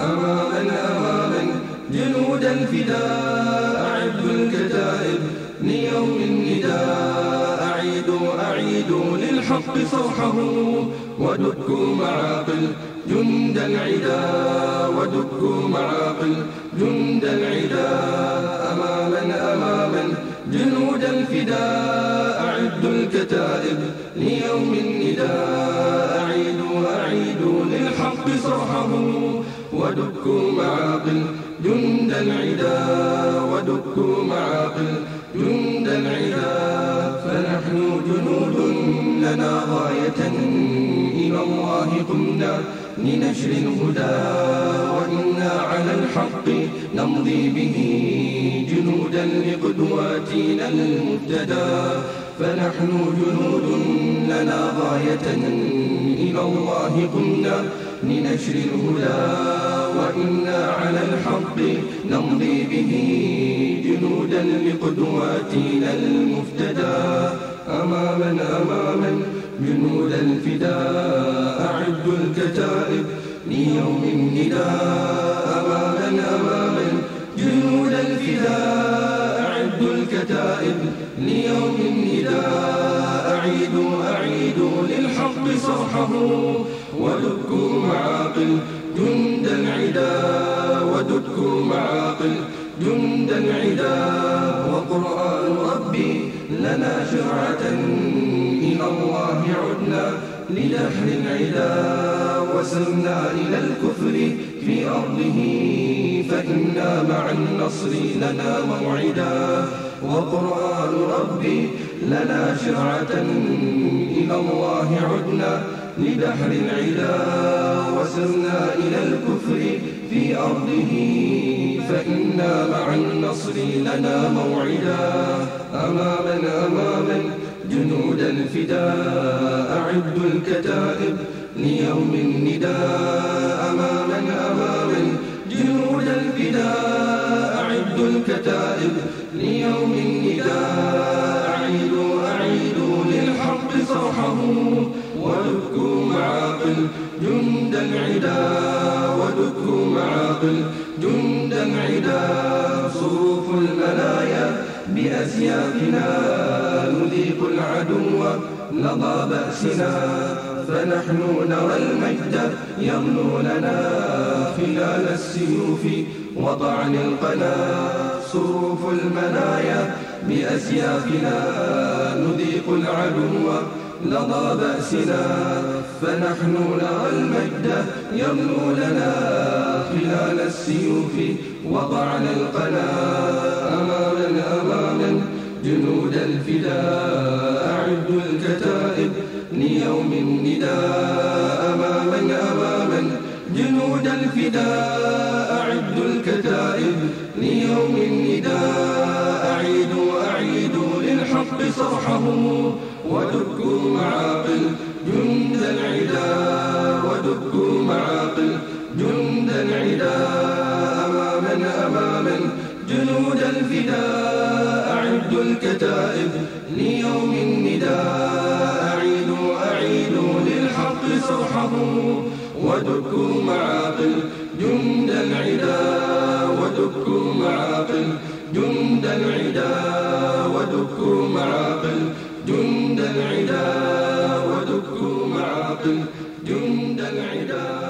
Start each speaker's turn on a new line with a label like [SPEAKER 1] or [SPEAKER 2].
[SPEAKER 1] أماما أماما جنود الفداء أعدوا الكتائب. ليوم النداء أعيدوا أعيدوا للحق صوحه. ودكوا معاقل جند العدا ودكوا معاقل جند العدا أماما أماما جنود الفداء أعدوا الكتائب. ليوم النداء أعيدوا أعيدوا للحق صرحه ودكوا معاقل جند العدا ودكوا معاقل جند العدا فنحن جنود لنا غاية إلى الله قمنا لنشر الهدى وإنا على الحق نمضي به جنودا لقدواتنا المبتدى فنحن جنود لنا غاية إلى الله قمنا لنشر الهدى وإنا على الحق نمضي به جنودا لقدواتنا المفتدى. أماما أماما جنود الفداء أعدوا الكتائب ليوم النداء. أماما أماما جنود الفداء أعدوا الكتائب ليوم النداء. صرحه ودكوا معاقل جند العدا ودكوا معاقل جند العدا وقرآن ربي لنا شرعة إلى الله عدنا لدحر العدا وسرنا إلى الكفر في أرضه فإنا مع النصر لنا موعدا. وقرآن ربي لنا شرعة إلى الله عدنا لبحر العدا وسرنا إلى الكفر في أرضه فإنا مع النصر لنا موعدا. أماما أماما جنود الفداء أعدوا الكتائب ليوم النداء. أماما أماما جنود الفداء أعدوا الكتائب ودكوا معاقل جند العدا صروف المنايا بأسيافنا نذيق العدو لظى بأسنا فنحن نرى المجد يغنو لنا خلال السيوف وطعن القنا صروف المنايا بأسيافنا نذيق العدو لظى بأسنا فنحن نرى المجد. يغنو لنا خلال السيوف وطعن القنا أماما أماما. جنود الفداء أعدوا الكتائب. ليوم النداء أماما أماما. جنود الفداء أعدوا الكتائب. ليوم النداء أعيدوا أعيدوا للحق صرحه. ودكوا معاقل جند العدا ودكوا معاقل جند العدا أماما أماما جنود الفداء أعدوا الكتائب ليوم النداء. أعيدوا أعيدوا للحق صرحه. ودكوا معاقل جند العدا ودكوا معاقل جند العدا ودكوا معاقل جند العدا ودكوا معاقل جند العدا.